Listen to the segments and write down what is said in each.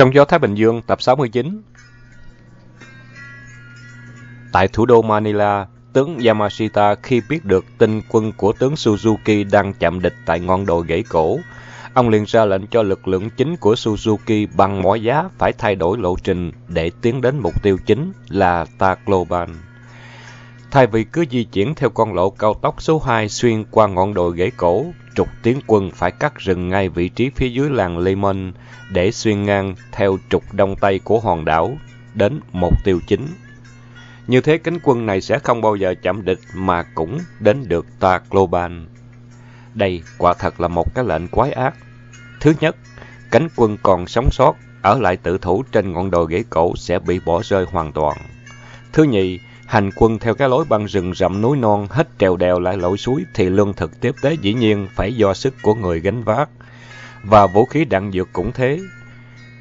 Sông gió Thái Bình Dương tập 69 Tại thủ đô Manila, tướng Yamashita khi biết được tin quân của tướng Suzuki đang chạm địch tại ngọn đồi gãy cổ, ông liền ra lệnh cho lực lượng chính của Suzuki bằng mọi giá phải thay đổi lộ trình để tiến đến mục tiêu chính là Tacloban. Thay vì cứ di chuyển theo con lộ cao tốc số 2 xuyên qua ngọn đồi gãy cổ, trục tiến quân phải cắt rừng ngay vị trí phía dưới làng Lemon để xuyên ngang theo trục đông tây của hòn đảo đến mục tiêu chính. Như thế cánh quân này sẽ không bao giờ chạm địch mà cũng đến được Tacloban. Đây quả thật là một cái lệnh quái ác. Thứ nhất, cánh quân còn sống sót, ở lại tự thủ trên ngọn đồi ghế cổ sẽ bị bỏ rơi hoàn toàn. Thứ nhì, hành quân theo cái lối băng rừng rậm núi non hết trèo đèo lại lội suối thì lương thực tiếp tế dĩ nhiên phải do sức của người gánh vác. Và vũ khí đạn dược cũng thế.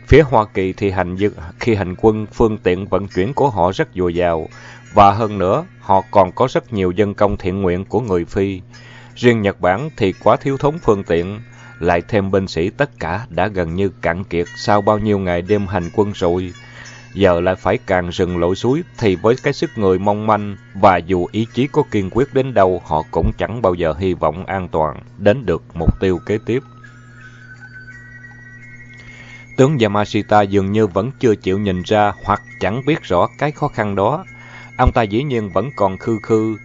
Phía Hoa Kỳ thì hành dược, khi hành quân phương tiện vận chuyển của họ rất dồi dào và hơn nữa họ còn có rất nhiều dân công thiện nguyện của người Phi. Riêng Nhật Bản thì quá thiếu thốn phương tiện, lại thêm binh sĩ tất cả đã gần như cạn kiệt sau bao nhiêu ngày đêm hành quân rồi. Giờ lại phải càng rừng lội suối thì với cái sức người mong manh và dù ý chí có kiên quyết đến đâu họ cũng chẳng bao giờ hy vọng an toàn đến được mục tiêu kế tiếp. Tướng Yamashita dường như vẫn chưa chịu nhìn ra hoặc chẳng biết rõ cái khó khăn đó. Ông ta dĩ nhiên vẫn còn khư khư,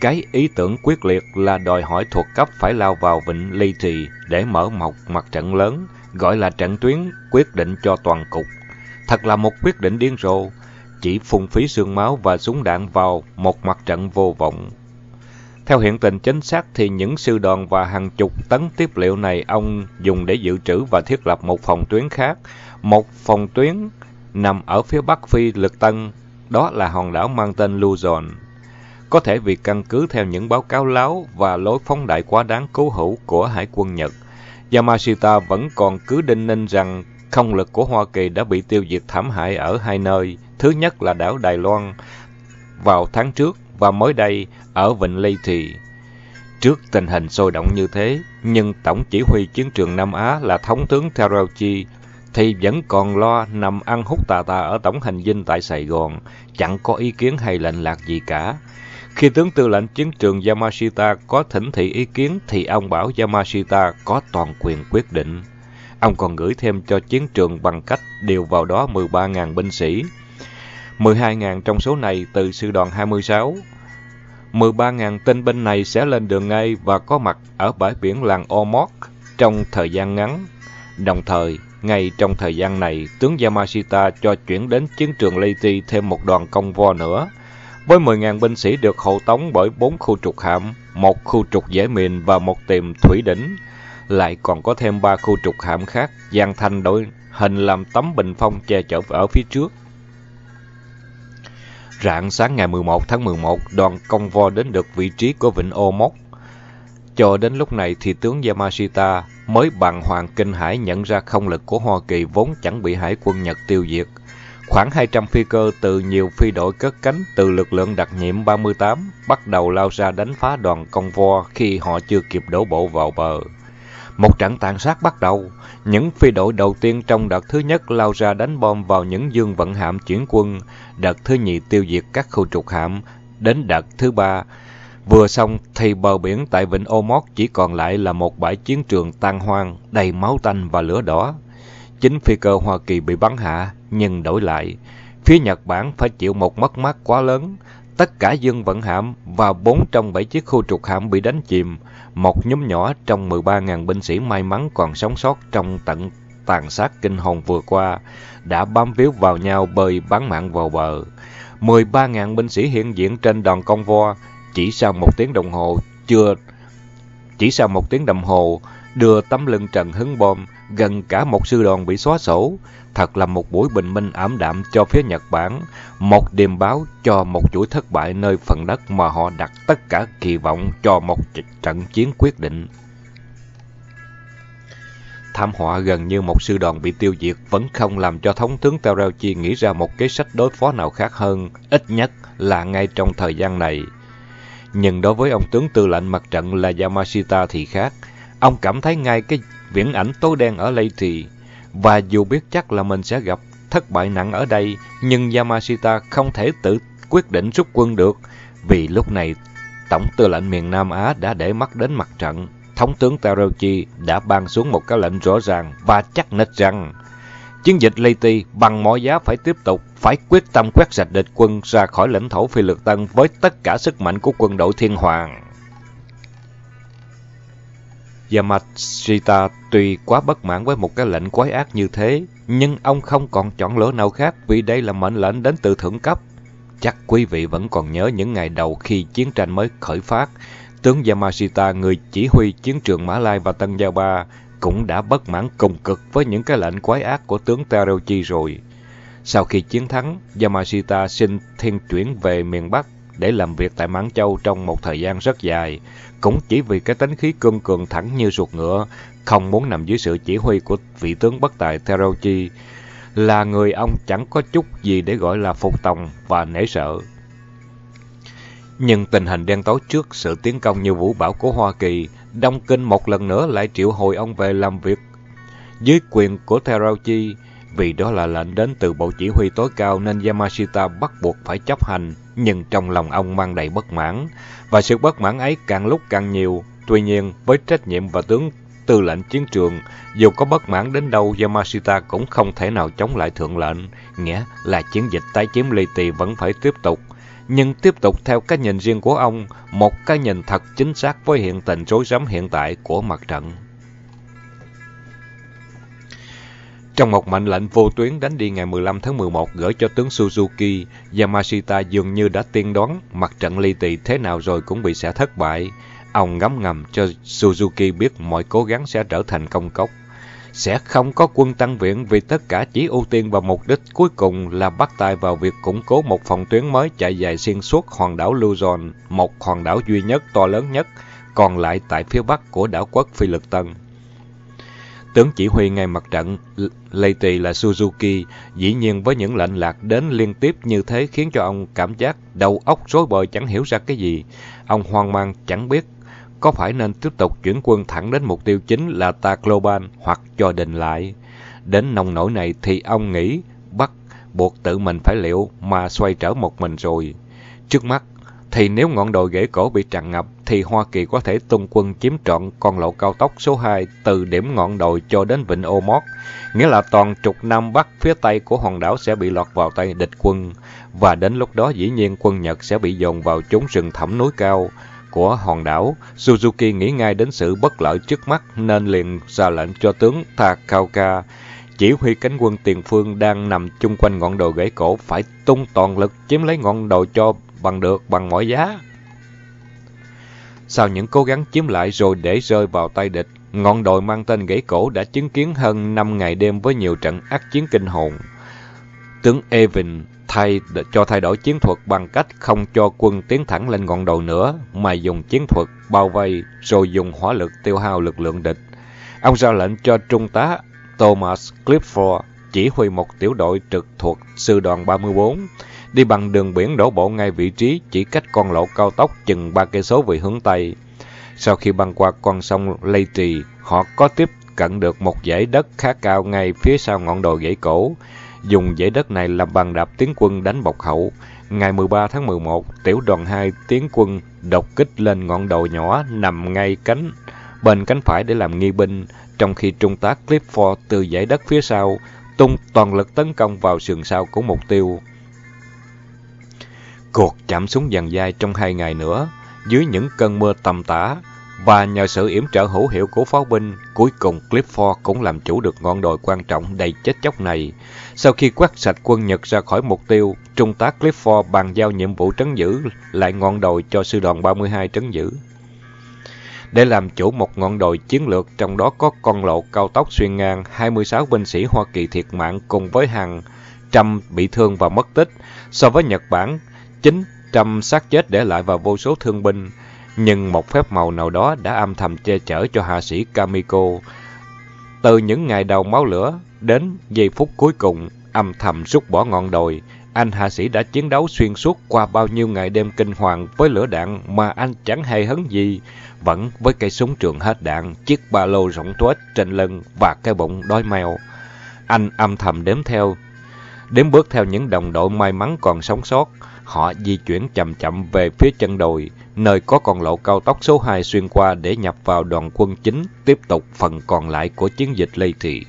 cái ý tưởng quyết liệt là đòi hỏi thuộc cấp phải lao vào vịnh Ly Trì để mở một mặt trận lớn, gọi là trận tuyến quyết định cho toàn cục. Thật là một quyết định điên rồ, chỉ phung phí xương máu và súng đạn vào một mặt trận vô vọng. Theo hiện tình chính xác thì những sư đoàn và hàng chục tấn tiếp liệu này ông dùng để dự trữ và thiết lập một phòng tuyến khác. Một phòng tuyến nằm ở phía bắc phi lực tân, đó là hòn đảo mang tên Luzon. Có thể vì căn cứ theo những báo cáo láo và lối phóng đại quá đáng cố hữu của Hải quân Nhật, Yamashita vẫn còn cứ đinh ninh rằng không lực của Hoa Kỳ đã bị tiêu diệt thảm hại ở hai nơi. Thứ nhất là đảo Đài Loan vào tháng trước và mới đây ở Vịnh Lê Thị. Trước tình hình sôi động như thế, nhưng Tổng chỉ huy chiến trường Nam Á là Thống tướng Terauchi thì vẫn còn lo nằm ăn hút tà tà ở tổng hành dinh tại Sài Gòn, chẳng có ý kiến hay lệnh lạc gì cả. Khi tướng tư lệnh chiến trường Yamashita có thỉnh thị ý kiến thì ông bảo Yamashita có toàn quyền quyết định. Ông còn gửi thêm cho chiến trường bằng cách điều vào đó 13.000 binh sĩ. 12.000 trong số này từ sư đoàn 26. 13.000 tinh binh này sẽ lên đường ngay và có mặt ở bãi biển làng Omok trong thời gian ngắn. Đồng thời, ngay trong thời gian này, tướng Yamashita cho chuyển đến chiến trường Leyte thêm một đoàn công vo nữa, với 10.000 binh sĩ được hộ tống bởi bốn khu trục hạm, một khu trục dễ mìn và một tiềm thủy đỉnh. Lại còn có thêm ba khu trục hạm khác, dàn thành đội hình làm tấm bình phong che chở ở phía trước. Rạng sáng ngày 11 tháng 11, đoàn công vo đến được vị trí của vịnh Ô Mốc. Cho đến lúc này thì tướng Yamashita mới bằng hoàng kinh hải nhận ra không lực của Hoa Kỳ vốn chẳng bị hải quân Nhật tiêu diệt. Khoảng 200 phi cơ từ nhiều phi đội cất cánh từ lực lượng đặc nhiệm 38 bắt đầu lao ra đánh phá đoàn công vo khi họ chưa kịp đổ bộ vào bờ. Một trận tàn sát bắt đầu. Những phi đội đầu tiên trong đợt thứ nhất lao ra đánh bom vào những dương vận hạm chuyển quân. Đợt thứ nhì tiêu diệt các khu trục hạm. Đến đợt thứ ba, vừa xong thì bờ biển tại vịnh Ô chỉ còn lại là một bãi chiến trường tan hoang, đầy máu tanh và lửa đỏ. Chính phi cơ Hoa Kỳ bị bắn hạ, nhưng đổi lại, phía Nhật Bản phải chịu một mất mát quá lớn. Tất cả dân vận hạm và bốn trong bảy chiếc khu trục hạm bị đánh chìm. Một nhóm nhỏ trong 13.000 binh sĩ may mắn còn sống sót trong tận tàn sát kinh hồn vừa qua đã bám víu vào nhau bơi bán mạng vào bờ. 13.000 binh sĩ hiện diện trên đoàn công vo chỉ sau một tiếng đồng hồ, chưa, chỉ sau một tiếng đồng hồ, đưa tấm lưng trần hứng bom gần cả một sư đoàn bị xóa sổ thật là một buổi bình minh ảm đạm cho phía Nhật Bản, một điềm báo cho một chuỗi thất bại nơi phần đất mà họ đặt tất cả kỳ vọng cho một trận chiến quyết định. Thảm họa gần như một sư đoàn bị tiêu diệt vẫn không làm cho thống tướng Terauchi nghĩ ra một kế sách đối phó nào khác hơn, ít nhất là ngay trong thời gian này. Nhưng đối với ông tướng tư lệnh mặt trận là Yamashita thì khác. Ông cảm thấy ngay cái viễn ảnh tối đen ở Leyte Và dù biết chắc là mình sẽ gặp thất bại nặng ở đây, nhưng Yamashita không thể tự quyết định rút quân được, vì lúc này Tổng tư lệnh miền Nam Á đã để mắt đến mặt trận. Thống tướng Tarochi đã ban xuống một cái lệnh rõ ràng và chắc nịch rằng chiến dịch Leyte bằng mọi giá phải tiếp tục, phải quyết tâm quét sạch địch quân ra khỏi lãnh thổ Phi Lực Tân với tất cả sức mạnh của quân đội Thiên Hoàng. Yamashita tuy quá bất mãn với một cái lệnh quái ác như thế, nhưng ông không còn chọn lựa nào khác vì đây là mệnh lệnh đến từ thượng cấp. Chắc quý vị vẫn còn nhớ những ngày đầu khi chiến tranh mới khởi phát, tướng Yamashita, người chỉ huy chiến trường Mã Lai và Tân Gia Ba, cũng đã bất mãn cùng cực với những cái lệnh quái ác của tướng Tarochi rồi. Sau khi chiến thắng, Yamashita xin thiên chuyển về miền Bắc để làm việc tại Mãn Châu trong một thời gian rất dài, cũng chỉ vì cái tính khí cương cường thẳng như ruột ngựa, không muốn nằm dưới sự chỉ huy của vị tướng bất tài Terauchi, là người ông chẳng có chút gì để gọi là phục tòng và nể sợ. Nhưng tình hình đen tối trước sự tiến công như vũ bão của Hoa Kỳ, Đông Kinh một lần nữa lại triệu hồi ông về làm việc dưới quyền của Terauchi, vì đó là lệnh đến từ bộ chỉ huy tối cao nên Yamashita bắt buộc phải chấp hành, nhưng trong lòng ông mang đầy bất mãn, và sự bất mãn ấy càng lúc càng nhiều. Tuy nhiên, với trách nhiệm và tướng tư lệnh chiến trường, dù có bất mãn đến đâu, Yamashita cũng không thể nào chống lại thượng lệnh, nghĩa là chiến dịch tái chiếm Ly Tỳ vẫn phải tiếp tục. Nhưng tiếp tục theo cái nhìn riêng của ông, một cái nhìn thật chính xác với hiện tình rối rắm hiện tại của mặt trận. Trong một mệnh lệnh vô tuyến đánh đi ngày 15 tháng 11 gửi cho tướng Suzuki, Yamashita dường như đã tiên đoán mặt trận ly tỳ thế nào rồi cũng bị sẽ thất bại. Ông ngấm ngầm cho Suzuki biết mọi cố gắng sẽ trở thành công cốc. Sẽ không có quân tăng viện vì tất cả chỉ ưu tiên vào mục đích cuối cùng là bắt tay vào việc củng cố một phòng tuyến mới chạy dài xuyên suốt hòn đảo Luzon, một hòn đảo duy nhất to lớn nhất, còn lại tại phía bắc của đảo quốc Phi Lực Tân. Tướng chỉ huy ngay mặt trận Leyte là Suzuki, dĩ nhiên với những lệnh lạc đến liên tiếp như thế khiến cho ông cảm giác đầu óc rối bời chẳng hiểu ra cái gì. Ông hoang mang chẳng biết có phải nên tiếp tục chuyển quân thẳng đến mục tiêu chính là Tacloban hoặc cho đình lại. Đến nông nổi này thì ông nghĩ bắt buộc tự mình phải liệu mà xoay trở một mình rồi. Trước mắt thì nếu ngọn đồi ghế cổ bị tràn ngập, thì Hoa Kỳ có thể tung quân chiếm trọn con lộ cao tốc số 2 từ điểm ngọn đồi cho đến vịnh Omot, nghĩa là toàn trục Nam Bắc phía Tây của hòn đảo sẽ bị lọt vào tay địch quân, và đến lúc đó dĩ nhiên quân Nhật sẽ bị dồn vào chốn rừng thẳm núi cao của hòn đảo. Suzuki nghĩ ngay đến sự bất lợi trước mắt nên liền ra lệnh cho tướng Takaoka chỉ huy cánh quân tiền phương đang nằm chung quanh ngọn đồi gãy cổ phải tung toàn lực chiếm lấy ngọn đồi cho bằng được bằng mọi giá. Sau những cố gắng chiếm lại rồi để rơi vào tay địch, ngọn đồi mang tên gãy cổ đã chứng kiến hơn 5 ngày đêm với nhiều trận ác chiến kinh hồn. Tướng Evan thay cho thay đổi chiến thuật bằng cách không cho quân tiến thẳng lên ngọn đồi nữa, mà dùng chiến thuật bao vây rồi dùng hỏa lực tiêu hao lực lượng địch. Ông ra lệnh cho trung tá Thomas Clifford chỉ huy một tiểu đội trực thuộc sư đoàn 34 đi bằng đường biển đổ bộ ngay vị trí chỉ cách con lộ cao tốc chừng ba cây số về hướng Tây. Sau khi băng qua con sông Lây Trì, họ có tiếp cận được một dãy đất khá cao ngay phía sau ngọn đồi gãy cổ. Dùng dãy đất này làm bằng đạp tiến quân đánh bọc hậu. Ngày 13 tháng 11, tiểu đoàn 2 tiến quân đột kích lên ngọn đồi nhỏ nằm ngay cánh bên cánh phải để làm nghi binh, trong khi trung tá Clifford từ dãy đất phía sau tung toàn lực tấn công vào sườn sau của mục tiêu. Cuộc chạm súng dàn dai trong hai ngày nữa, dưới những cơn mưa tầm tã, và nhờ sự yểm trợ hữu hiệu của pháo binh, cuối cùng Clifford cũng làm chủ được ngọn đồi quan trọng đầy chết chóc này. Sau khi quét sạch quân Nhật ra khỏi mục tiêu, Trung tá Clifford bàn giao nhiệm vụ trấn giữ lại ngọn đồi cho sư đoàn 32 trấn giữ. Để làm chủ một ngọn đồi chiến lược, trong đó có con lộ cao tốc xuyên ngang, 26 binh sĩ Hoa Kỳ thiệt mạng cùng với hàng trăm bị thương và mất tích. So với Nhật Bản, 900 xác chết để lại và vô số thương binh. Nhưng một phép màu nào đó đã âm thầm che chở cho hạ sĩ Kamiko. Từ những ngày đầu máu lửa đến giây phút cuối cùng, âm thầm rút bỏ ngọn đồi, anh hạ sĩ đã chiến đấu xuyên suốt qua bao nhiêu ngày đêm kinh hoàng với lửa đạn mà anh chẳng hay hấn gì, vẫn với cây súng trường hết đạn, chiếc ba lô rộng tuếch trên lưng và cái bụng đói mèo. Anh âm thầm đếm theo, đếm bước theo những đồng đội may mắn còn sống sót. Họ di chuyển chậm chậm về phía chân đồi, nơi có con lộ cao tốc số 2 xuyên qua để nhập vào đoàn quân chính, tiếp tục phần còn lại của chiến dịch Lê Thị.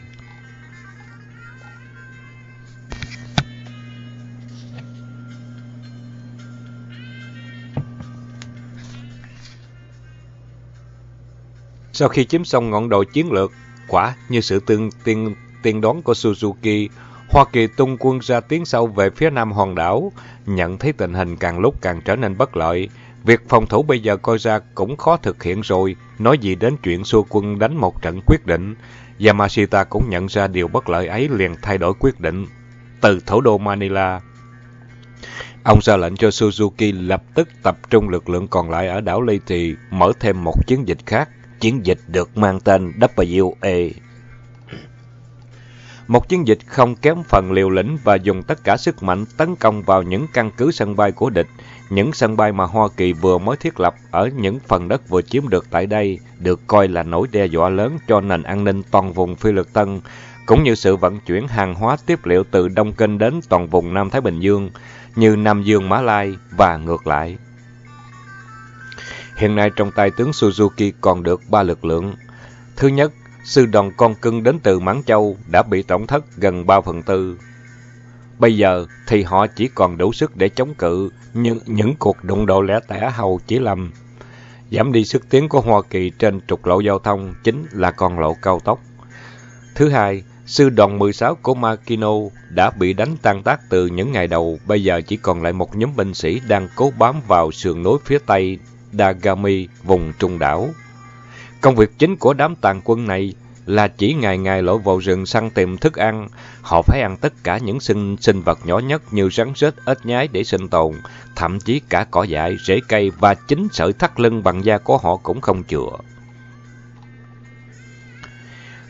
Sau khi chiếm xong ngọn đồi chiến lược, quả như sự tương tiên tiên đoán của Suzuki, Hoa Kỳ tung quân ra tiến sâu về phía nam hòn đảo, nhận thấy tình hình càng lúc càng trở nên bất lợi. Việc phòng thủ bây giờ coi ra cũng khó thực hiện rồi, nói gì đến chuyện xua quân đánh một trận quyết định. Yamashita cũng nhận ra điều bất lợi ấy liền thay đổi quyết định. Từ thủ đô Manila, ông ra lệnh cho Suzuki lập tức tập trung lực lượng còn lại ở đảo Leyte, mở thêm một chiến dịch khác. Chiến dịch được mang tên WA. Một chiến dịch không kém phần liều lĩnh và dùng tất cả sức mạnh tấn công vào những căn cứ sân bay của địch. Những sân bay mà Hoa Kỳ vừa mới thiết lập ở những phần đất vừa chiếm được tại đây được coi là nỗi đe dọa lớn cho nền an ninh toàn vùng Phi Luật Tân, cũng như sự vận chuyển hàng hóa tiếp liệu từ Đông Kinh đến toàn vùng Nam Thái Bình Dương, như Nam Dương Mã Lai và ngược lại. Hiện nay trong tay tướng Suzuki còn được ba lực lượng. Thứ nhất, sư đoàn con cưng đến từ Mãn Châu đã bị tổn thất gần 3 phần tư. Bây giờ thì họ chỉ còn đủ sức để chống cự, nhưng những cuộc đụng độ lẻ tẻ hầu chỉ làm giảm đi sức tiến của Hoa Kỳ trên trục lộ giao thông chính là con lộ cao tốc. Thứ hai, sư đoàn 16 của Makino đã bị đánh tan tác từ những ngày đầu, bây giờ chỉ còn lại một nhóm binh sĩ đang cố bám vào sườn núi phía tây Dagami, vùng trung đảo. Công việc chính của đám tàn quân này là chỉ ngày ngày lội vào rừng săn tìm thức ăn. Họ phải ăn tất cả những sinh, sinh vật nhỏ nhất như rắn rết, ếch nhái để sinh tồn, thậm chí cả cỏ dại, rễ cây và chính sợi thắt lưng bằng da của họ cũng không chừa.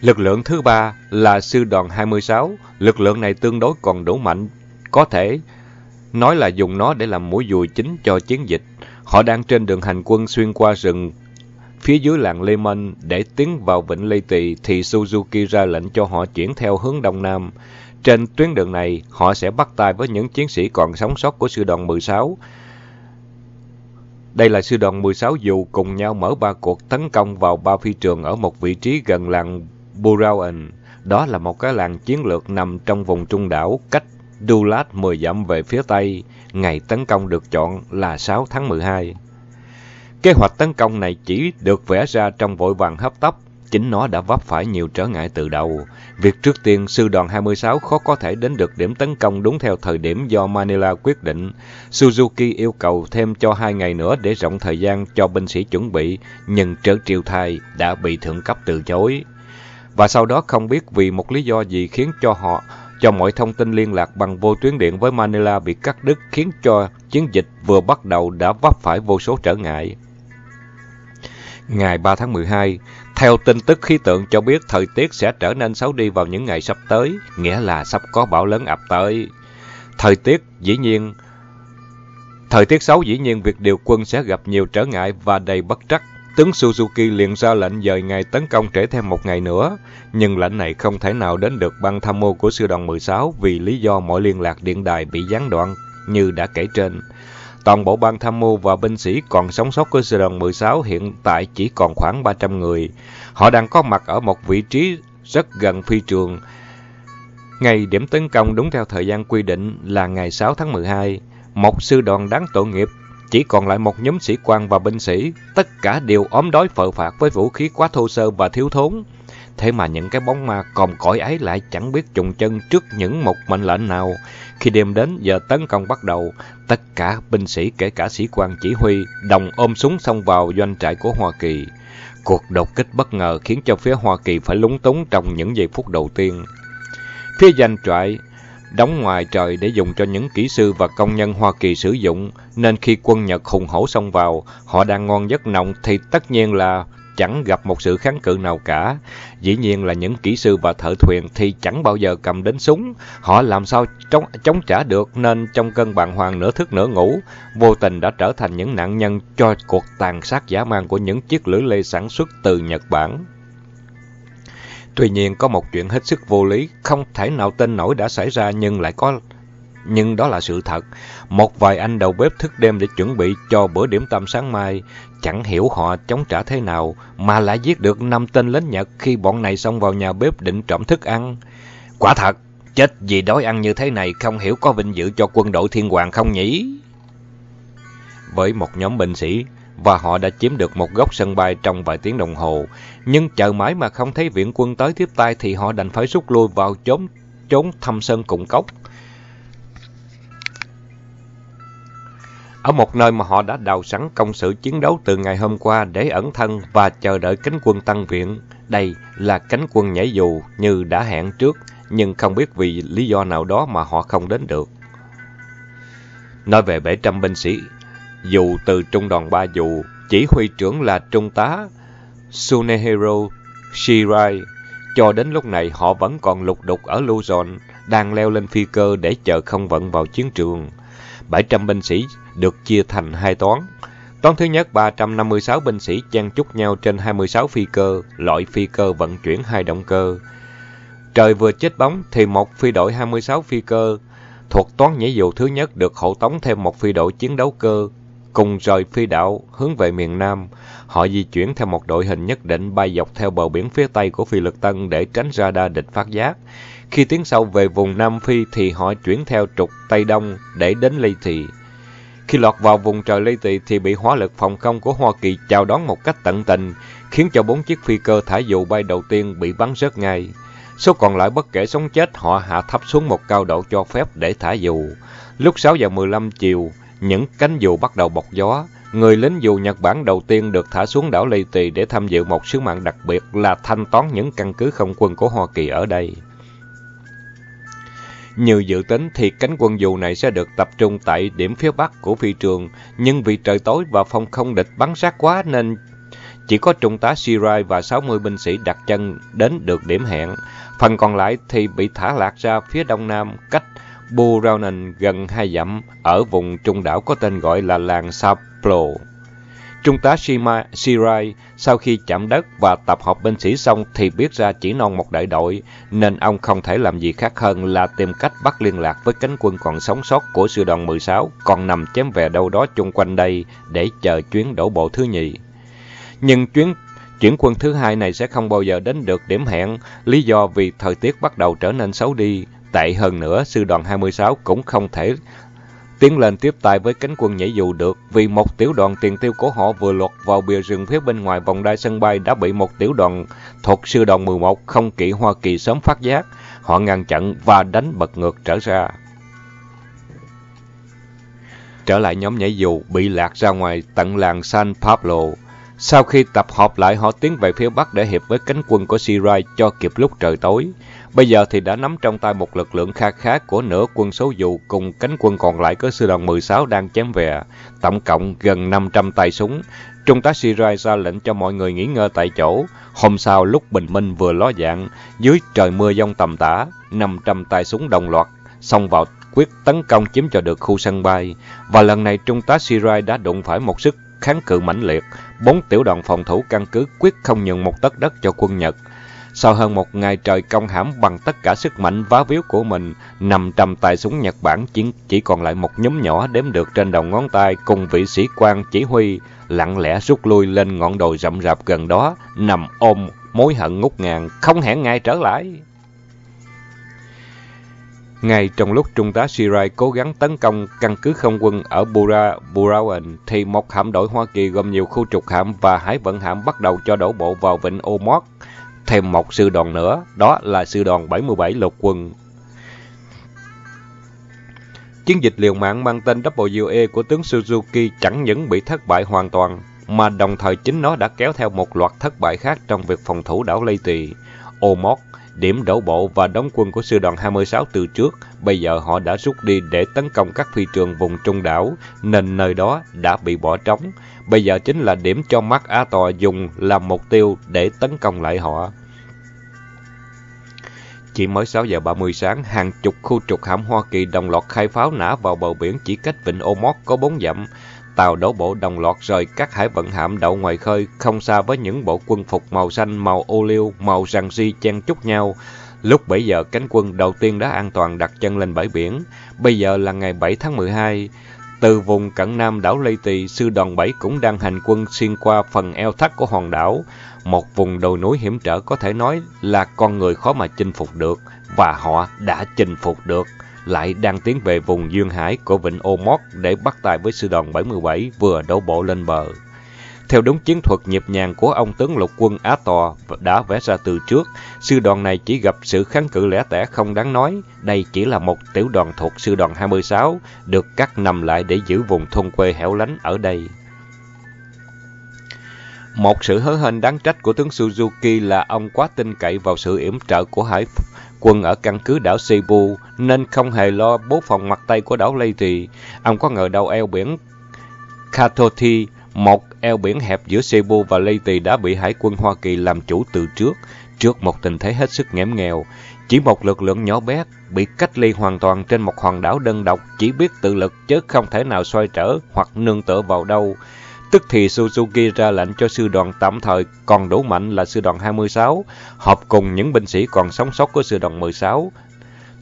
Lực lượng thứ ba là sư đoàn 26. Lực lượng này tương đối còn đủ mạnh, có thể nói là dùng nó để làm mũi dùi chính cho chiến dịch. Họ đang trên đường hành quân xuyên qua rừng phía dưới làng Lê Minh để tiến vào vịnh Lê Tỳ thì Suzuki ra lệnh cho họ chuyển theo hướng đông nam. Trên tuyến đường này, họ sẽ bắt tay với những chiến sĩ còn sống sót của sư đoàn 16. Đây là sư đoàn 16 dù cùng nhau mở ba cuộc tấn công vào ba phi trường ở một vị trí gần làng Burauen. Đó là một cái làng chiến lược nằm trong vùng trung đảo, cách Dulat 10 dặm về phía tây. Ngày tấn công được chọn là 6 tháng 12. Kế hoạch tấn công này chỉ được vẽ ra trong vội vàng hấp tấp, chính nó đã vấp phải nhiều trở ngại từ đầu. Việc trước tiên, sư đoàn 26 khó có thể đến được điểm tấn công đúng theo thời điểm do Manila quyết định. Suzuki yêu cầu thêm cho hai ngày nữa để rộng thời gian cho binh sĩ chuẩn bị, nhưng trở triều thai đã bị thượng cấp từ chối. Và sau đó không biết vì một lý do gì khiến cho họ cho mọi thông tin liên lạc bằng vô tuyến điện với Manila bị cắt đứt khiến cho chiến dịch vừa bắt đầu đã vấp phải vô số trở ngại. Ngày 3 tháng 12, theo tin tức khí tượng cho biết thời tiết sẽ trở nên xấu đi vào những ngày sắp tới, nghĩa là sắp có bão lớn ập tới. Thời tiết dĩ nhiên Thời tiết xấu dĩ nhiên việc điều quân sẽ gặp nhiều trở ngại và đầy bất trắc. Tướng Suzuki liền ra lệnh dời ngày tấn công trễ thêm một ngày nữa, nhưng lệnh này không thể nào đến được băng tham mưu của sư đoàn 16 vì lý do mọi liên lạc điện đài bị gián đoạn như đã kể trên. Toàn bộ ban tham mưu và binh sĩ còn sống sót của sư đoàn 16 hiện tại chỉ còn khoảng 300 người. Họ đang có mặt ở một vị trí rất gần phi trường. Ngày điểm tấn công đúng theo thời gian quy định là ngày 6 tháng 12. Một sư đoàn đáng tội nghiệp, chỉ còn lại một nhóm sĩ quan và binh sĩ. Tất cả đều ốm đói phợ phạt với vũ khí quá thô sơ và thiếu thốn. Thế mà những cái bóng ma còm cõi ấy lại chẳng biết trùng chân trước những một mệnh lệnh nào. Khi đêm đến giờ tấn công bắt đầu, tất cả binh sĩ kể cả sĩ quan chỉ huy đồng ôm súng xông vào doanh trại của Hoa Kỳ. Cuộc đột kích bất ngờ khiến cho phía Hoa Kỳ phải lúng túng trong những giây phút đầu tiên. Phía doanh trại đóng ngoài trời để dùng cho những kỹ sư và công nhân Hoa Kỳ sử dụng, nên khi quân Nhật hùng hổ xông vào, họ đang ngon giấc nồng thì tất nhiên là chẳng gặp một sự kháng cự nào cả. Dĩ nhiên là những kỹ sư và thợ thuyền thì chẳng bao giờ cầm đến súng. Họ làm sao chống, chống trả được nên trong cơn bàng hoàng nửa thức nửa ngủ, vô tình đã trở thành những nạn nhân cho cuộc tàn sát giả man của những chiếc lưỡi lê sản xuất từ Nhật Bản. Tuy nhiên có một chuyện hết sức vô lý, không thể nào tin nổi đã xảy ra nhưng lại có nhưng đó là sự thật. Một vài anh đầu bếp thức đêm để chuẩn bị cho bữa điểm tâm sáng mai, chẳng hiểu họ chống trả thế nào mà lại giết được năm tên lính Nhật khi bọn này xông vào nhà bếp định trộm thức ăn. Quả thật, chết vì đói ăn như thế này không hiểu có vinh dự cho quân đội thiên hoàng không nhỉ? Với một nhóm binh sĩ, và họ đã chiếm được một góc sân bay trong vài tiếng đồng hồ. Nhưng chờ mãi mà không thấy viện quân tới tiếp tay thì họ đành phải rút lui vào chốn trốn thăm sơn cùng cốc. Ở một nơi mà họ đã đào sẵn công sự chiến đấu từ ngày hôm qua để ẩn thân và chờ đợi cánh quân tăng viện. Đây là cánh quân nhảy dù như đã hẹn trước, nhưng không biết vì lý do nào đó mà họ không đến được. Nói về 700 binh sĩ, dù từ trung đoàn ba dù, chỉ huy trưởng là trung tá Sunehiro Shirai. Cho đến lúc này họ vẫn còn lục đục ở Luzon, đang leo lên phi cơ để chờ không vận vào chiến trường. 700 binh sĩ được chia thành hai toán. Toán thứ nhất 356 binh sĩ chen chúc nhau trên 26 phi cơ, loại phi cơ vận chuyển hai động cơ. Trời vừa chết bóng thì một phi đội 26 phi cơ thuộc toán nhảy dù thứ nhất được hộ tống thêm một phi đội chiến đấu cơ cùng rời phi đạo hướng về miền Nam. Họ di chuyển theo một đội hình nhất định bay dọc theo bờ biển phía tây của Phi Lực Tân để tránh radar địch phát giác. Khi tiến sâu về vùng Nam Phi thì họ chuyển theo trục Tây Đông để đến ly Thị. Khi lọt vào vùng trời Lê Thị thì bị hỏa lực phòng không của Hoa Kỳ chào đón một cách tận tình, khiến cho bốn chiếc phi cơ thả dù bay đầu tiên bị bắn rớt ngay. Số còn lại bất kể sống chết họ hạ thấp xuống một cao độ cho phép để thả dù. Lúc 6 giờ 15 chiều, những cánh dù bắt đầu bọc gió. Người lính dù Nhật Bản đầu tiên được thả xuống đảo Lê Tỳ để tham dự một sứ mạng đặc biệt là thanh toán những căn cứ không quân của Hoa Kỳ ở đây. Như dự tính thì cánh quân dù này sẽ được tập trung tại điểm phía bắc của phi trường, nhưng vì trời tối và phòng không địch bắn sát quá nên chỉ có trung tá Shirai và 60 binh sĩ đặt chân đến được điểm hẹn. Phần còn lại thì bị thả lạc ra phía đông nam, cách Buraunen gần hai dặm ở vùng trung đảo có tên gọi là làng Saplo. Trung tá Shima Shirai sau khi chạm đất và tập hợp binh sĩ xong thì biết ra chỉ non một đại đội, nên ông không thể làm gì khác hơn là tìm cách bắt liên lạc với cánh quân còn sống sót của sư đoàn 16, còn nằm chém về đâu đó chung quanh đây để chờ chuyến đổ bộ thứ nhì. Nhưng chuyến chuyển quân thứ hai này sẽ không bao giờ đến được điểm hẹn, lý do vì thời tiết bắt đầu trở nên xấu đi, Tệ hơn nữa, sư đoàn 26 cũng không thể tiến lên tiếp tay với cánh quân nhảy dù được, vì một tiểu đoàn tiền tiêu của họ vừa lọt vào bìa rừng phía bên ngoài vòng đai sân bay đã bị một tiểu đoàn thuộc sư đoàn 11 không kỵ Hoa Kỳ sớm phát giác. Họ ngăn chặn và đánh bật ngược trở ra. Trở lại nhóm nhảy dù bị lạc ra ngoài tận làng San Pablo. Sau khi tập hợp lại, họ tiến về phía bắc để hiệp với cánh quân của Sirai cho kịp lúc trời tối. Bây giờ thì đã nắm trong tay một lực lượng kha khá của nửa quân số dù cùng cánh quân còn lại của sư đoàn 16 đang chém về, tổng cộng gần 500 tay súng. Trung tá Sirai ra lệnh cho mọi người nghỉ ngơi tại chỗ. Hôm sau lúc bình minh vừa ló dạng, dưới trời mưa giông tầm tã, 500 tay súng đồng loạt xông vào quyết tấn công chiếm cho được khu sân bay. Và lần này Trung tá Sirai đã đụng phải một sức kháng cự mãnh liệt. Bốn tiểu đoàn phòng thủ căn cứ quyết không nhường một tấc đất cho quân Nhật. Sau hơn một ngày trời công hãm bằng tất cả sức mạnh vá víu của mình, 500 tay súng Nhật Bản chỉ, chỉ còn lại một nhóm nhỏ đếm được trên đầu ngón tay cùng vị sĩ quan chỉ huy, lặng lẽ rút lui lên ngọn đồi rậm rạp gần đó, nằm ôm mối hận ngút ngàn, không hẹn ngày trở lại. Ngay trong lúc Trung tá Shirai cố gắng tấn công căn cứ không quân ở Bura, Burawan, thì một hạm đội Hoa Kỳ gồm nhiều khu trục hạm và hải vận hạm bắt đầu cho đổ bộ vào vịnh Omot thêm một sư đoàn nữa, đó là sư đoàn 77 lục quân. Chiến dịch liều mạng mang tên WE của tướng Suzuki chẳng những bị thất bại hoàn toàn, mà đồng thời chính nó đã kéo theo một loạt thất bại khác trong việc phòng thủ đảo Leyte, Tỳ. Omok, điểm đổ bộ và đóng quân của sư đoàn 26 từ trước, bây giờ họ đã rút đi để tấn công các phi trường vùng trung đảo, nên nơi đó đã bị bỏ trống. Bây giờ chính là điểm cho mắt Á Tòa dùng làm mục tiêu để tấn công lại họ. Chỉ mới 6 giờ 30 sáng, hàng chục khu trục hạm Hoa Kỳ đồng loạt khai pháo nã vào bờ biển chỉ cách vịnh Omot có 4 dặm tàu đổ bộ đồng loạt rời các hải vận hạm đậu ngoài khơi không xa với những bộ quân phục màu xanh, màu ô liu, màu răng ri chen chúc nhau. Lúc 7 giờ cánh quân đầu tiên đã an toàn đặt chân lên bãi biển. Bây giờ là ngày 7 tháng 12. Từ vùng cận nam đảo Lê Tỳ, sư đoàn 7 cũng đang hành quân xuyên qua phần eo thắt của hòn đảo. Một vùng đồi núi hiểm trở có thể nói là con người khó mà chinh phục được, và họ đã chinh phục được lại đang tiến về vùng duyên hải của vịnh Ô để bắt tay với sư đoàn 77 vừa đổ bộ lên bờ. Theo đúng chiến thuật nhịp nhàng của ông tướng lục quân Á Tò đã vẽ ra từ trước, sư đoàn này chỉ gặp sự kháng cự lẻ tẻ không đáng nói. Đây chỉ là một tiểu đoàn thuộc sư đoàn 26, được cắt nằm lại để giữ vùng thôn quê hẻo lánh ở đây. Một sự hớ hênh đáng trách của tướng Suzuki là ông quá tin cậy vào sự yểm trợ của hải quân ở căn cứ đảo Cebu nên không hề lo bố phòng mặt tây của đảo Leyte. Ông có ngờ đâu eo biển Katoti, một eo biển hẹp giữa Cebu và Leyte đã bị hải quân Hoa Kỳ làm chủ từ trước, trước một tình thế hết sức nghẽm nghèo. Chỉ một lực lượng nhỏ bé bị cách ly hoàn toàn trên một hòn đảo đơn độc, chỉ biết tự lực chứ không thể nào xoay trở hoặc nương tựa vào đâu. Tức thì Suzuki ra lệnh cho sư đoàn tạm thời còn đủ mạnh là sư đoàn 26, hợp cùng những binh sĩ còn sống sót của sư đoàn 16.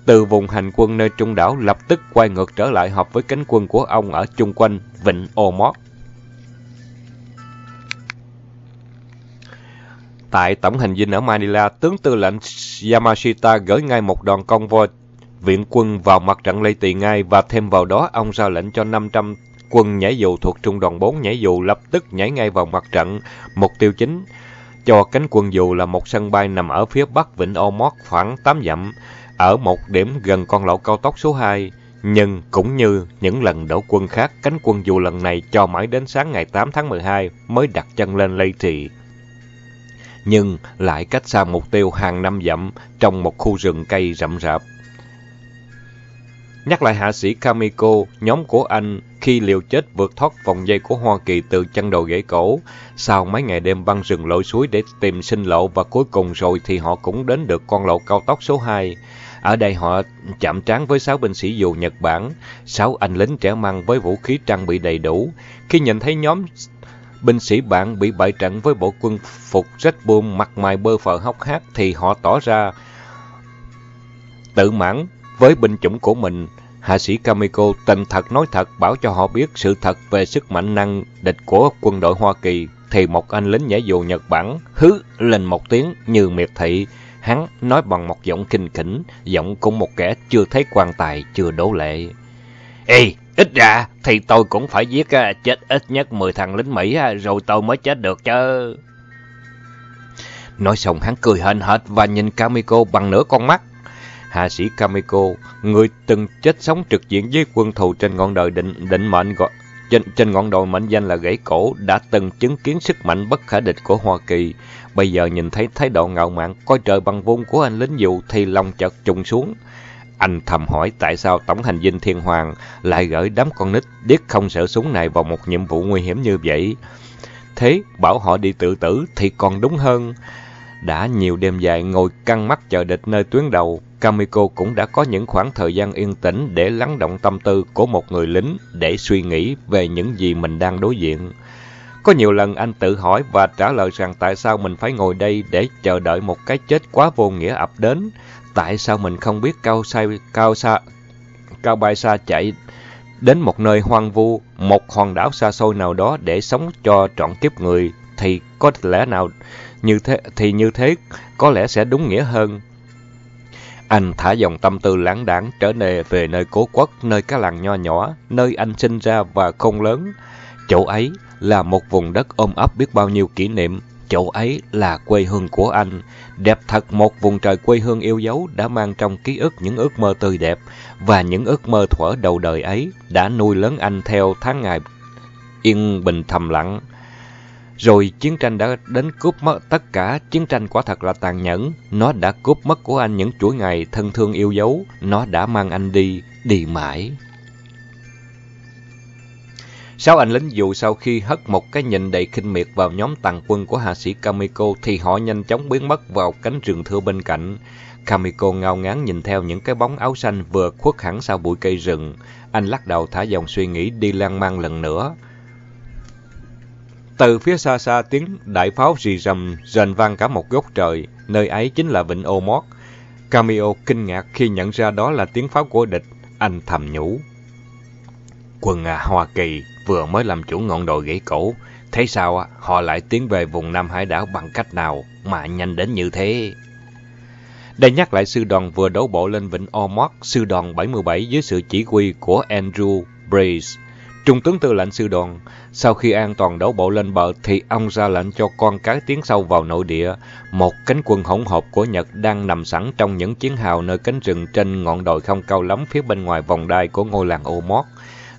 Từ vùng hành quân nơi trung đảo lập tức quay ngược trở lại hợp với cánh quân của ông ở chung quanh Vịnh Omot. Tại tổng hành dinh ở Manila, tướng tư lệnh Yamashita gửi ngay một đoàn convoy viện quân vào mặt trận Lê Tỳ ngay và thêm vào đó ông ra lệnh cho 500 Quân nhảy dù thuộc trung đoàn 4 nhảy dù lập tức nhảy ngay vào mặt trận. Mục tiêu chính cho cánh quân dù là một sân bay nằm ở phía bắc vịnh Omot khoảng 8 dặm, ở một điểm gần con lộ cao tốc số 2. Nhưng cũng như những lần đổ quân khác, cánh quân dù lần này cho mãi đến sáng ngày 8 tháng 12 mới đặt chân lên Lây Thị. Nhưng lại cách xa mục tiêu hàng năm dặm trong một khu rừng cây rậm rạp. Nhắc lại hạ sĩ Kamiko, nhóm của anh khi liều chết vượt thoát vòng dây của Hoa Kỳ từ chân đầu gãy cổ. Sau mấy ngày đêm băng rừng lội suối để tìm sinh lộ và cuối cùng rồi thì họ cũng đến được con lộ cao tốc số 2. Ở đây họ chạm trán với sáu binh sĩ dù Nhật Bản, sáu anh lính trẻ măng với vũ khí trang bị đầy đủ. Khi nhìn thấy nhóm binh sĩ bạn bị bại trận với bộ quân phục rách buông mặt mày bơ phờ hốc hác thì họ tỏ ra tự mãn với binh chủng của mình, hạ sĩ Kamiko tình thật nói thật bảo cho họ biết sự thật về sức mạnh năng địch của quân đội Hoa Kỳ, thì một anh lính nhảy dù Nhật Bản hứ lên một tiếng như miệt thị. Hắn nói bằng một giọng kinh khỉnh, giọng của một kẻ chưa thấy quan tài, chưa đổ lệ. Ê, ít ra thì tôi cũng phải giết à, chết ít nhất 10 thằng lính Mỹ à, rồi tôi mới chết được chứ. Nói xong hắn cười hên hệt và nhìn Kamiko bằng nửa con mắt. Hạ sĩ Kamiko, người từng chết sống trực diện với quân thù trên ngọn đồi định định mệnh gọi trên, trên ngọn đồi mệnh danh là gãy cổ đã từng chứng kiến sức mạnh bất khả địch của Hoa Kỳ. Bây giờ nhìn thấy thái độ ngạo mạn, coi trời bằng vung của anh lính dù thì lòng chợt trùng xuống. Anh thầm hỏi tại sao Tổng hành dinh Thiên Hoàng lại gửi đám con nít điếc không sợ súng này vào một nhiệm vụ nguy hiểm như vậy. Thế bảo họ đi tự tử thì còn đúng hơn. Đã nhiều đêm dài ngồi căng mắt chờ địch nơi tuyến đầu, Kamiko cũng đã có những khoảng thời gian yên tĩnh để lắng động tâm tư của một người lính để suy nghĩ về những gì mình đang đối diện. Có nhiều lần anh tự hỏi và trả lời rằng tại sao mình phải ngồi đây để chờ đợi một cái chết quá vô nghĩa ập đến. Tại sao mình không biết cao sai cao xa cao bay xa chạy đến một nơi hoang vu, một hòn đảo xa xôi nào đó để sống cho trọn kiếp người thì có lẽ nào như thế thì như thế có lẽ sẽ đúng nghĩa hơn. Anh thả dòng tâm tư lãng đảng trở về về nơi cố quốc, nơi cái làng nho nhỏ, nơi anh sinh ra và không lớn. Chỗ ấy là một vùng đất ôm ấp biết bao nhiêu kỷ niệm. Chỗ ấy là quê hương của anh. Đẹp thật một vùng trời quê hương yêu dấu đã mang trong ký ức những ước mơ tươi đẹp. Và những ước mơ thuở đầu đời ấy đã nuôi lớn anh theo tháng ngày yên bình thầm lặng. Rồi chiến tranh đã đến cướp mất tất cả, chiến tranh quả thật là tàn nhẫn. Nó đã cướp mất của anh những chuỗi ngày thân thương yêu dấu, nó đã mang anh đi, đi mãi. Sáu anh lính dù sau khi hất một cái nhìn đầy khinh miệt vào nhóm tàn quân của hạ sĩ Kamiko thì họ nhanh chóng biến mất vào cánh rừng thưa bên cạnh. Kamiko ngao ngán nhìn theo những cái bóng áo xanh vừa khuất hẳn sau bụi cây rừng. Anh lắc đầu thả dòng suy nghĩ đi lang mang lần nữa. Từ phía xa xa tiếng đại pháo rì rầm rền vang cả một góc trời, nơi ấy chính là vịnh Ô Mót. Camio kinh ngạc khi nhận ra đó là tiếng pháo của địch, anh thầm nhủ. Quân à, Hoa Kỳ vừa mới làm chủ ngọn đồi gãy cổ, thế sao họ lại tiến về vùng Nam Hải đảo bằng cách nào mà nhanh đến như thế? Đây nhắc lại sư đoàn vừa đấu bộ lên vịnh Ormond, sư đoàn 77 dưới sự chỉ huy của Andrew Breeze. Trung tướng tư lệnh sư đoàn, sau khi an toàn đấu bộ lên bờ thì ông ra lệnh cho con cái tiến sâu vào nội địa. Một cánh quân hỗn hợp của Nhật đang nằm sẵn trong những chiến hào nơi cánh rừng trên ngọn đồi không cao lắm phía bên ngoài vòng đai của ngôi làng Omot.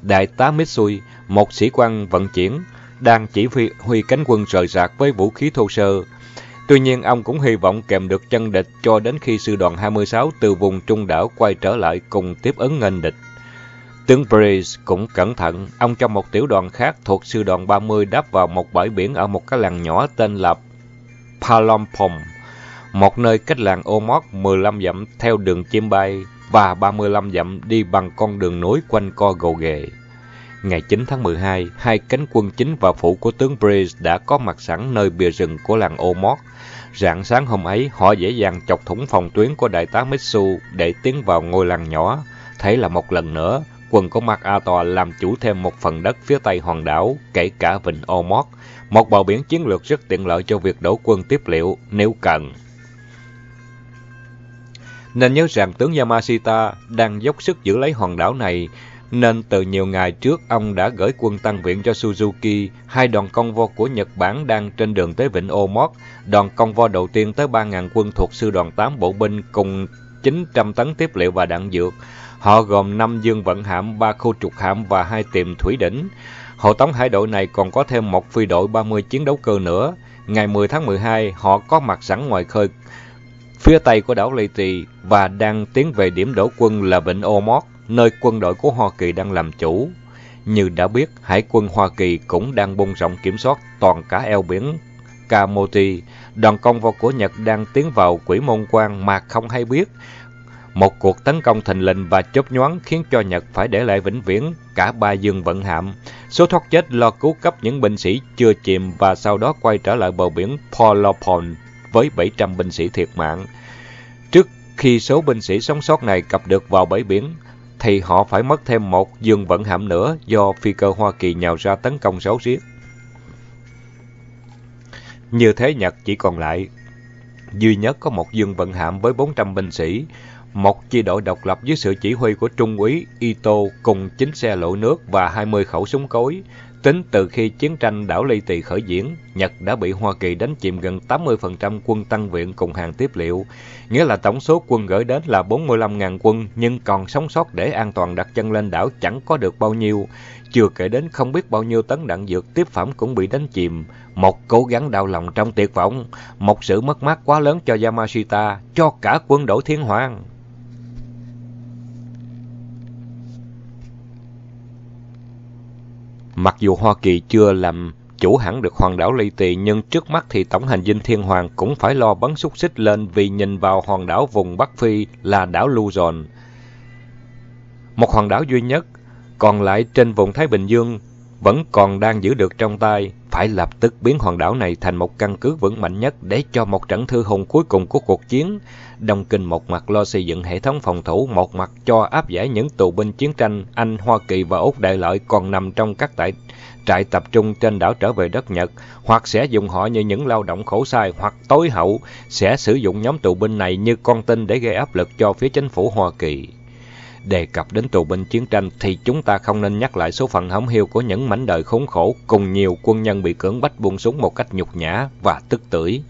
Đại tá Mitsui, một sĩ quan vận chuyển, đang chỉ huy, huy cánh quân rời rạc với vũ khí thô sơ. Tuy nhiên, ông cũng hy vọng kèm được chân địch cho đến khi sư đoàn 26 từ vùng trung đảo quay trở lại cùng tiếp ứng nghênh địch. Tướng Breeze cũng cẩn thận, ông cho một tiểu đoàn khác thuộc sư đoàn 30 đáp vào một bãi biển ở một cái làng nhỏ tên là Palompong, một nơi cách làng Omot 15 dặm theo đường chim bay và 35 dặm đi bằng con đường nối quanh co gồ ghề. Ngày 9 tháng 12, hai cánh quân chính và phụ của tướng Breeze đã có mặt sẵn nơi bìa rừng của làng Omot. Rạng sáng hôm ấy, họ dễ dàng chọc thủng phòng tuyến của đại tá Mitsu để tiến vào ngôi làng nhỏ. Thế là một lần nữa, quân của MacArthur làm chủ thêm một phần đất phía tây hòn đảo, kể cả vịnh Omot, một bờ biển chiến lược rất tiện lợi cho việc đổ quân tiếp liệu nếu cần. Nên nhớ rằng tướng Yamashita đang dốc sức giữ lấy hòn đảo này, nên từ nhiều ngày trước ông đã gửi quân tăng viện cho Suzuki. Hai đoàn công vo của Nhật Bản đang trên đường tới vịnh Omot. Đoàn công vo đầu tiên tới 3.000 quân thuộc sư đoàn 8 bộ binh cùng 900 tấn tiếp liệu và đạn dược. Họ gồm 5 dương vận hạm, 3 khu trục hạm và 2 tiềm thủy đỉnh. Hộ tống hải đội này còn có thêm một phi đội 30 chiến đấu cơ nữa. Ngày 10 tháng 12, họ có mặt sẵn ngoài khơi phía tây của đảo Lê và đang tiến về điểm đổ quân là Vịnh Omot, nơi quân đội của Hoa Kỳ đang làm chủ. Như đã biết, Hải quân Hoa Kỳ cũng đang bung rộng kiểm soát toàn cả eo biển Kamoti. Đoàn công vô của Nhật đang tiến vào quỷ môn quan mà không hay biết. Một cuộc tấn công thình lình và chớp nhoáng khiến cho Nhật phải để lại vĩnh viễn cả ba dương vận hạm. Số thoát chết lo cứu cấp những binh sĩ chưa chìm và sau đó quay trở lại bờ biển Polopon với 700 binh sĩ thiệt mạng. Trước khi số binh sĩ sống sót này cập được vào bãi biển, thì họ phải mất thêm một dương vận hạm nữa do phi cơ Hoa Kỳ nhào ra tấn công xấu xiết. Như thế Nhật chỉ còn lại duy nhất có một dương vận hạm với 400 binh sĩ, một chi đội độc lập dưới sự chỉ huy của Trung úy Ito cùng 9 xe lộ nước và 20 khẩu súng cối. Tính từ khi chiến tranh đảo Ly Tỳ khởi diễn, Nhật đã bị Hoa Kỳ đánh chìm gần 80% quân tăng viện cùng hàng tiếp liệu. Nghĩa là tổng số quân gửi đến là 45.000 quân, nhưng còn sống sót để an toàn đặt chân lên đảo chẳng có được bao nhiêu. Chưa kể đến không biết bao nhiêu tấn đạn dược tiếp phẩm cũng bị đánh chìm. Một cố gắng đau lòng trong tuyệt vọng, một sự mất mát quá lớn cho Yamashita, cho cả quân đội thiên hoàng. Mặc dù Hoa Kỳ chưa làm chủ hẳn được hòn đảo Ly Tỳ, nhưng trước mắt thì tổng hành dinh thiên hoàng cũng phải lo bắn xúc xích lên vì nhìn vào hòn đảo vùng Bắc Phi là đảo Luzon. Một hòn đảo duy nhất, còn lại trên vùng Thái Bình Dương vẫn còn đang giữ được trong tay, phải lập tức biến hòn đảo này thành một căn cứ vững mạnh nhất để cho một trận thư hùng cuối cùng của cuộc chiến. Đông Kinh một mặt lo xây dựng hệ thống phòng thủ, một mặt cho áp giải những tù binh chiến tranh Anh, Hoa Kỳ và Úc Đại Lợi còn nằm trong các tại trại tập trung trên đảo trở về đất Nhật, hoặc sẽ dùng họ như những lao động khổ sai, hoặc tối hậu sẽ sử dụng nhóm tù binh này như con tin để gây áp lực cho phía chính phủ Hoa Kỳ. Đề cập đến tù binh chiến tranh thì chúng ta không nên nhắc lại số phận hỏng hiu của những mảnh đời khốn khổ cùng nhiều quân nhân bị cưỡng bách buông súng một cách nhục nhã và tức tưởi.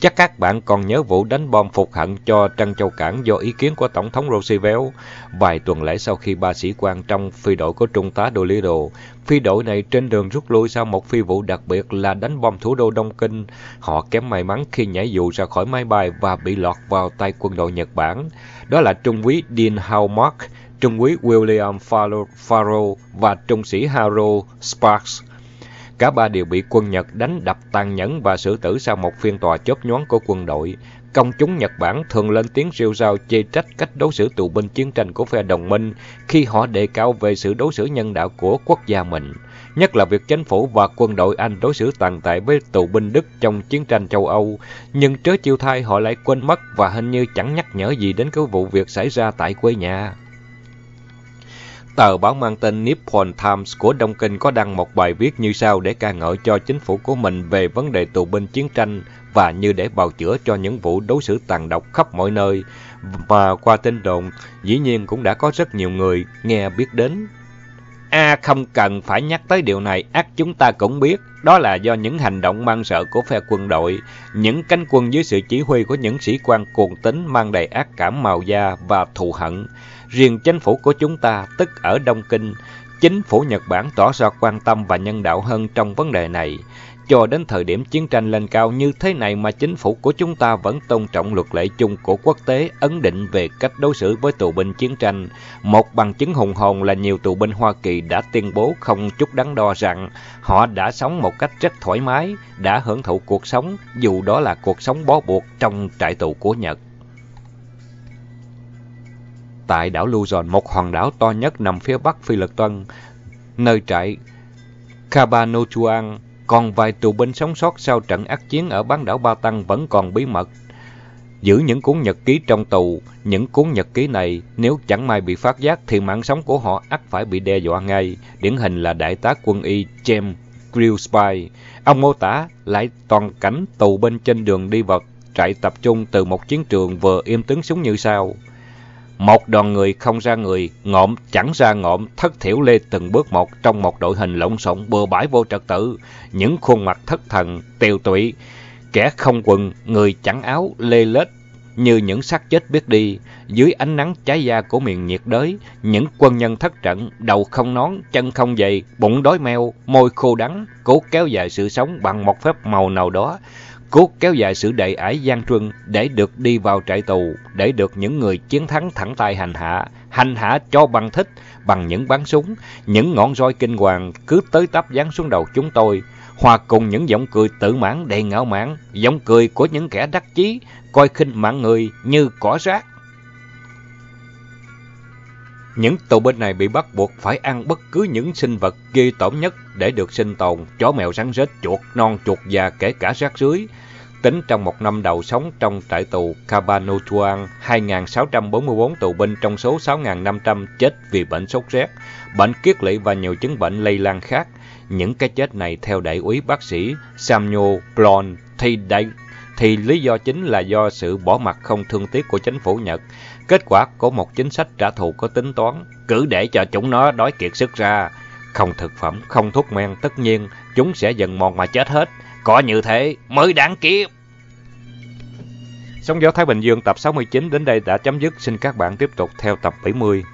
Chắc các bạn còn nhớ vụ đánh bom phục hận cho Trân Châu Cảng do ý kiến của Tổng thống Roosevelt. Vài tuần lễ sau khi ba sĩ quan trong phi đội của Trung tá Doolittle, phi đội này trên đường rút lui sau một phi vụ đặc biệt là đánh bom thủ đô Đông Kinh. Họ kém may mắn khi nhảy dù ra khỏi máy bay và bị lọt vào tay quân đội Nhật Bản. Đó là Trung úy Dean Howmark, Trung úy William Farrow và Trung sĩ Harold Sparks. Cả ba đều bị quân Nhật đánh đập tàn nhẫn và xử tử sau một phiên tòa chớp nhoáng của quân đội. Công chúng Nhật Bản thường lên tiếng rêu rao chê trách cách đối xử tù binh chiến tranh của phe đồng minh khi họ đề cao về sự đối xử nhân đạo của quốc gia mình. nhất là việc chính phủ và quân đội Anh đối xử tàn tệ với tù binh Đức trong chiến tranh châu Âu. Nhưng trớ chiêu thai họ lại quên mất và hình như chẳng nhắc nhở gì đến cái vụ việc xảy ra tại quê nhà. Tờ báo mang tên Nippon Times của Đông Kinh có đăng một bài viết như sau để ca ngợi cho chính phủ của mình về vấn đề tù binh chiến tranh và như để bào chữa cho những vụ đối xử tàn độc khắp mọi nơi. Và qua tin đồn, dĩ nhiên cũng đã có rất nhiều người nghe biết đến. À không cần phải nhắc tới điều này, ác chúng ta cũng biết. Đó là do những hành động mang sợ của phe quân đội, những cánh quân dưới sự chỉ huy của những sĩ quan cuồng tín mang đầy ác cảm màu da và thù hận. Riêng chính phủ của chúng ta, tức ở Đông Kinh, chính phủ Nhật Bản tỏ ra quan tâm và nhân đạo hơn trong vấn đề này. Cho đến thời điểm chiến tranh lên cao như thế này mà chính phủ của chúng ta vẫn tôn trọng luật lệ chung của quốc tế ấn định về cách đối xử với tù binh chiến tranh. Một bằng chứng hùng hồn là nhiều tù binh Hoa Kỳ đã tuyên bố không chút đắn đo rằng họ đã sống một cách rất thoải mái, đã hưởng thụ cuộc sống, dù đó là cuộc sống bó buộc trong trại tù của Nhật. Tại đảo Luzon, một hòn đảo to nhất nằm phía bắc Phi Lật Tân, nơi trại Cabanatuan còn vài tù binh sống sót sau trận ác chiến ở bán đảo Ba Tăng vẫn còn bí mật. Giữ những cuốn nhật ký trong tù, những cuốn nhật ký này nếu chẳng may bị phát giác thì mạng sống của họ ắt phải bị đe dọa ngay. Điển hình là đại tá quân y James Grillspy. Ông mô tả lại toàn cảnh tù binh trên đường đi vào trại tập trung từ một chiến trường vừa im tiếng súng như sau. Một đoàn người không ra người, ngộm chẳng ra ngộm, thất thiểu lê từng bước một trong một đội hình lộn xộn bừa bãi vô trật tự, những khuôn mặt thất thần, tiều tụy, kẻ không quần, người chẳng áo, lê lết như những xác chết biết đi, dưới ánh nắng cháy da của miền nhiệt đới, những quân nhân thất trận, đầu không nón, chân không dày, bụng đói meo, môi khô đắng, cố kéo dài sự sống bằng một phép màu nào đó, cốt kéo dài sự đầy ải gian truân để được đi vào trại tù, để được những người chiến thắng thẳng tay hành hạ, hành hạ cho bằng thích, bằng những bắn súng, những ngọn roi kinh hoàng cứ tới tấp giáng xuống đầu chúng tôi, hòa cùng những giọng cười tự mãn đầy ngạo mạn, giọng cười của những kẻ đắc chí, coi khinh mạng người như cỏ rác. Những tù binh này bị bắt buộc phải ăn bất cứ những sinh vật ghê tởm nhất để được sinh tồn, chó mèo rắn rết, chuột, non, chuột già, kể cả rác rưới. Tính trong một năm đầu sống trong trại tù Cabanatuan, 2.644 tù binh trong số 6.500 chết vì bệnh sốt rét, bệnh kiết lỵ và nhiều chứng bệnh lây lan khác. Những cái chết này theo đại úy bác sĩ Samuel Blon thì đại thì lý do chính là do sự bỏ mặt không thương tiếc của chính phủ Nhật. Kết quả của một chính sách trả thù có tính toán, cứ để cho chúng nó đói kiệt sức ra. Không thực phẩm, không thuốc men, tất nhiên chúng sẽ dần mòn mà chết hết. Có như thế mới đáng kiếp. Sóng gió Thái Bình Dương tập 69 đến đây đã chấm dứt. Xin các bạn tiếp tục theo tập 70.